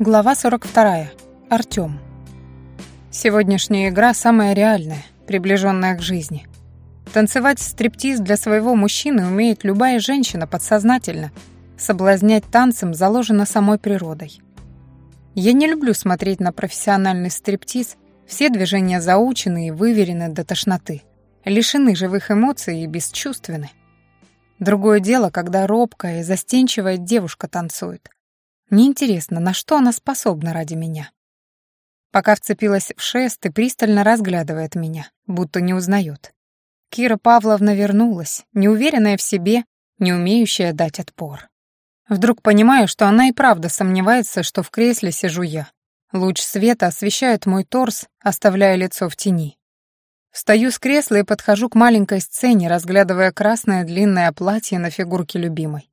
Глава 42. Артём. Сегодняшняя игра самая реальная, приближенная к жизни. Танцевать стриптиз для своего мужчины умеет любая женщина подсознательно. Соблазнять танцем заложено самой природой. Я не люблю смотреть на профессиональный стриптиз, все движения заучены и выверены до тошноты, лишены живых эмоций и бесчувственны. Другое дело, когда робкая и застенчивая девушка танцует — мне интересно, на что она способна ради меня. Пока вцепилась в шест и пристально разглядывает меня, будто не узнает. Кира Павловна вернулась, неуверенная в себе, не умеющая дать отпор. Вдруг понимаю, что она и правда сомневается, что в кресле сижу я. Луч света освещает мой торс, оставляя лицо в тени. Встаю с кресла и подхожу к маленькой сцене, разглядывая красное длинное платье на фигурке любимой.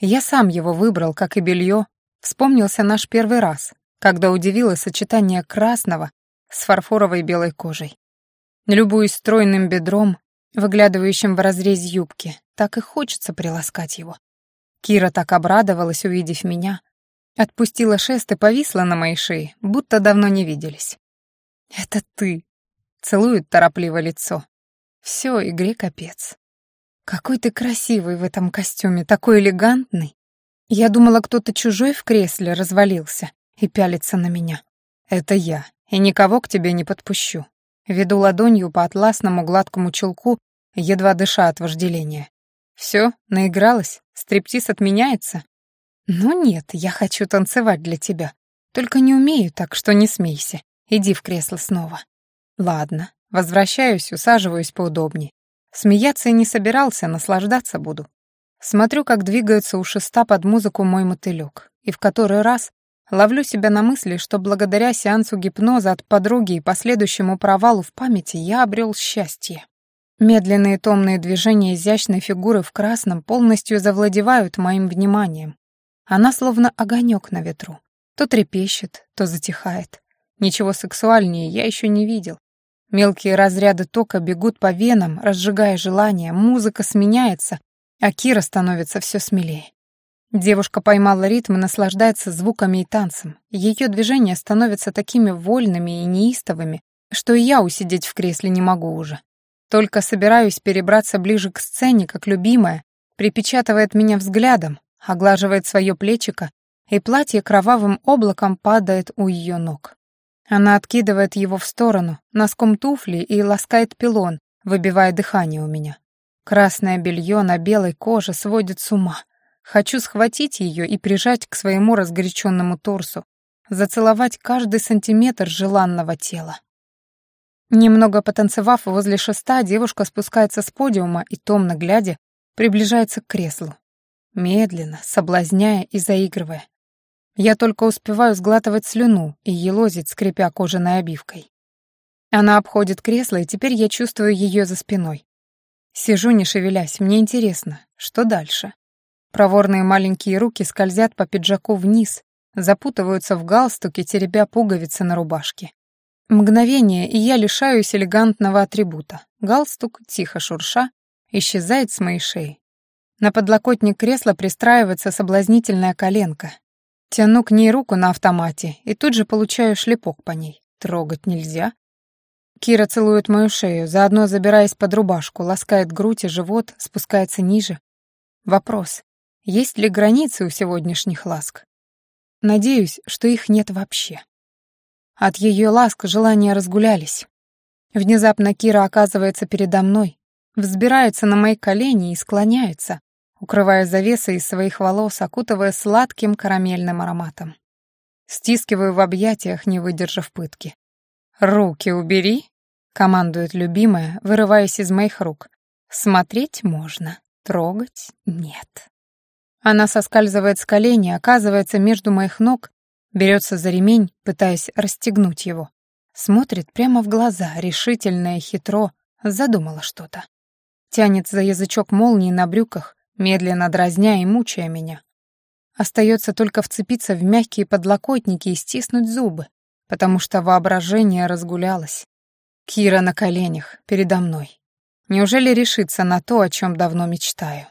Я сам его выбрал, как и белье, Вспомнился наш первый раз, когда удивило сочетание красного с фарфоровой белой кожей. Любуясь стройным бедром, выглядывающим в разрезе юбки, так и хочется приласкать его. Кира так обрадовалась, увидев меня. Отпустила шест и повисла на моей шее, будто давно не виделись. «Это ты!» — целует торопливо лицо. Все, игре капец. Какой ты красивый в этом костюме, такой элегантный. Я думала, кто-то чужой в кресле развалился и пялится на меня. Это я, и никого к тебе не подпущу. Веду ладонью по атласному гладкому чулку, едва дыша от вожделения. Все, наигралась? Стриптиз отменяется? Ну нет, я хочу танцевать для тебя. Только не умею так, что не смейся. Иди в кресло снова. Ладно, возвращаюсь, усаживаюсь поудобнее. Смеяться и не собирался, наслаждаться буду. Смотрю, как двигается у шеста под музыку мой мотылек, и в который раз ловлю себя на мысли, что благодаря сеансу гипноза от подруги и последующему провалу в памяти я обрел счастье. Медленные томные движения изящной фигуры в красном полностью завладевают моим вниманием. Она словно огонек на ветру. То трепещет, то затихает. Ничего сексуальнее я еще не видел. Мелкие разряды тока бегут по венам, разжигая желание, музыка сменяется, а Кира становится все смелее. Девушка поймала ритм и наслаждается звуками и танцем. Ее движения становятся такими вольными и неистовыми, что и я усидеть в кресле не могу уже. Только собираюсь перебраться ближе к сцене, как любимая, припечатывает меня взглядом, оглаживает свое плечико, и платье кровавым облаком падает у ее ног. Она откидывает его в сторону, носком туфли и ласкает пилон, выбивая дыхание у меня. Красное белье на белой коже сводит с ума. Хочу схватить ее и прижать к своему разгоряченному торсу, зацеловать каждый сантиметр желанного тела. Немного потанцевав возле шеста, девушка спускается с подиума и, томно глядя, приближается к креслу. Медленно, соблазняя и заигрывая. Я только успеваю сглатывать слюну и елозить, скрипя кожаной обивкой. Она обходит кресло, и теперь я чувствую ее за спиной. Сижу, не шевелясь, мне интересно, что дальше? Проворные маленькие руки скользят по пиджаку вниз, запутываются в галстуке, теребя пуговицы на рубашке. Мгновение, и я лишаюсь элегантного атрибута. Галстук, тихо шурша, исчезает с моей шеи. На подлокотник кресла пристраивается соблазнительная коленка. Тяну к ней руку на автомате и тут же получаю шлепок по ней. Трогать нельзя, Кира целует мою шею, заодно забираясь под рубашку, ласкает грудь и живот, спускается ниже. Вопрос, есть ли границы у сегодняшних ласк? Надеюсь, что их нет вообще. От ее ласк желания разгулялись. Внезапно Кира оказывается передо мной, взбирается на мои колени и склоняется, укрывая завесой из своих волос, окутывая сладким карамельным ароматом. Стискиваю в объятиях, не выдержав пытки. «Руки убери!» — командует любимая, вырываясь из моих рук. «Смотреть можно, трогать — нет». Она соскальзывает с колени, оказывается между моих ног, берется за ремень, пытаясь расстегнуть его. Смотрит прямо в глаза, решительно и хитро, задумала что-то. Тянет за язычок молнии на брюках, медленно дразня и мучая меня. Остается только вцепиться в мягкие подлокотники и стиснуть зубы, потому что воображение разгулялось. Кира на коленях, передо мной. Неужели решится на то, о чем давно мечтаю?